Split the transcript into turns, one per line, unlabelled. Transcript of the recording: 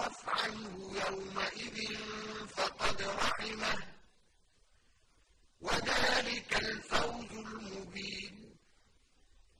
فاصْفَحْ عَنْهُ يَوْمَئِذٍ